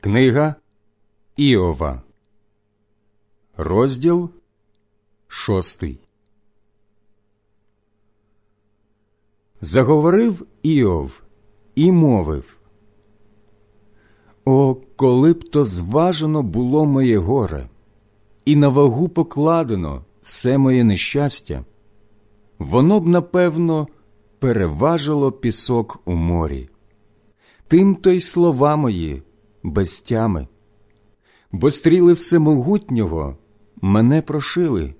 Книга Іова, розділ шостий. Заговорив Іов і мовив О, коли б то зважено було моє горе, і на вагу покладено все моє нещастя, воно б, напевно, переважило пісок у морі. Тим то й слова мої без тями, бо стріли всемогутнього мене прошили,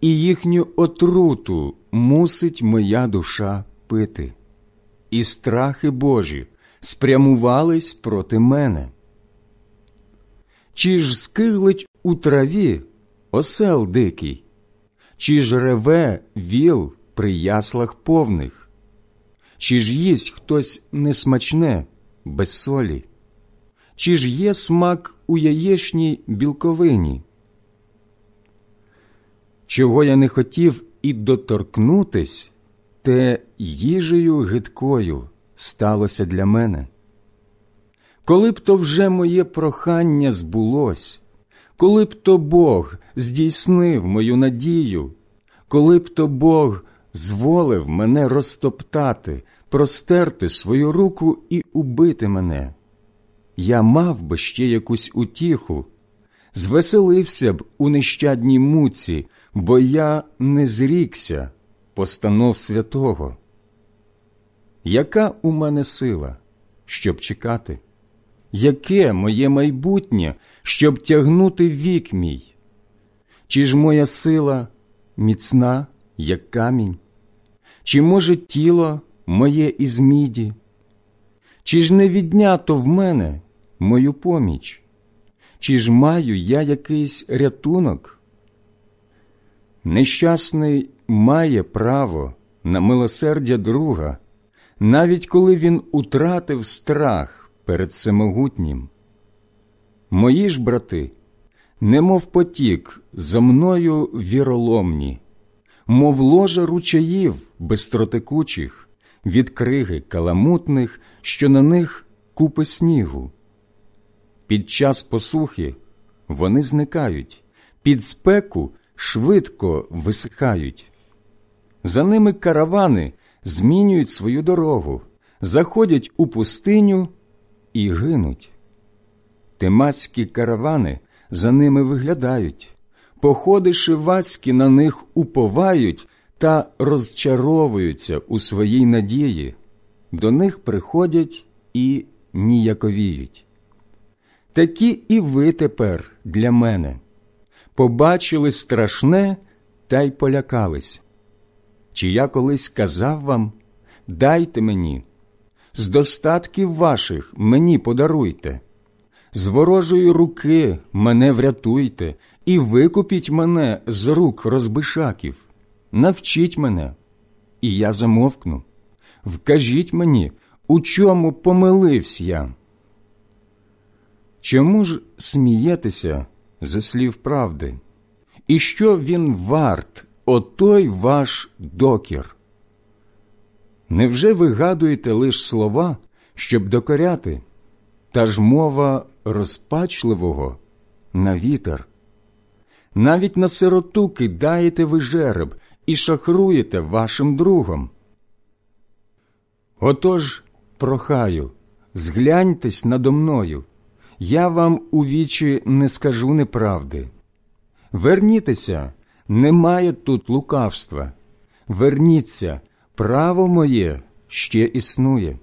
і їхню отруту мусить моя душа пити, і страхи Божі спрямувались проти мене. Чи ж скиглить у траві осел дикий, чи ж реве віл при яслах повних, чи ж їсть хтось несмачне без солі? Чи ж є смак у яєчній білковині? Чого я не хотів і доторкнутись, те їжею гидкою сталося для мене. Коли б то вже моє прохання збулось, коли б то Бог здійснив мою надію, коли б то Бог зволив мене розтоптати, простерти свою руку і убити мене я мав би ще якусь утіху, звеселився б у нещадній муці, бо я не зрікся постанов святого. Яка у мене сила, щоб чекати? Яке моє майбутнє, щоб тягнути вік мій? Чи ж моя сила міцна, як камінь? Чи може тіло моє із міді? Чи ж не віднято в мене мою поміч? Чи ж маю я якийсь рятунок? Нещасний має право на милосердя друга, навіть коли він утратив страх перед всемогутнім. Мої ж брати, немов потік, за мною віроломні, мов ложа ручаїв безтротекучих, від криги каламутних, що на них купи снігу. Під час посухи вони зникають, під спеку швидко висихають. За ними каравани змінюють свою дорогу, заходять у пустиню і гинуть. Темацькі каравани за ними виглядають, походи шивацькі на них уповають та розчаровуються у своїй надії, до них приходять і ніяковіють такі і ви тепер для мене. Побачили страшне та й полякались. Чи я колись казав вам дайте мені, з достатків ваших мені подаруйте, з ворожої руки мене врятуйте і викупіть мене з рук розбишаків, навчіть мене, і я замовкну. Вкажіть мені, у чому помилився я. Чому ж смієтеся зі слів правди? І що він варт, отой ваш докір? Невже вигадуєте лиш слова, щоб докоряти, та ж мова розпачливого на вітер? Навіть на сироту кидаєте ви жереб і шахруєте вашим другом. Отож, прохаю, згляньтесь надо мною я вам у вічі не скажу неправди. Вернітеся, немає тут лукавства. Верніться, право моє ще існує.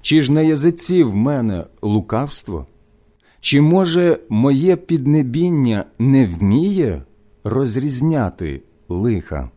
Чи ж на язиці в мене лукавство? Чи, може, моє піднебіння не вміє розрізняти лиха?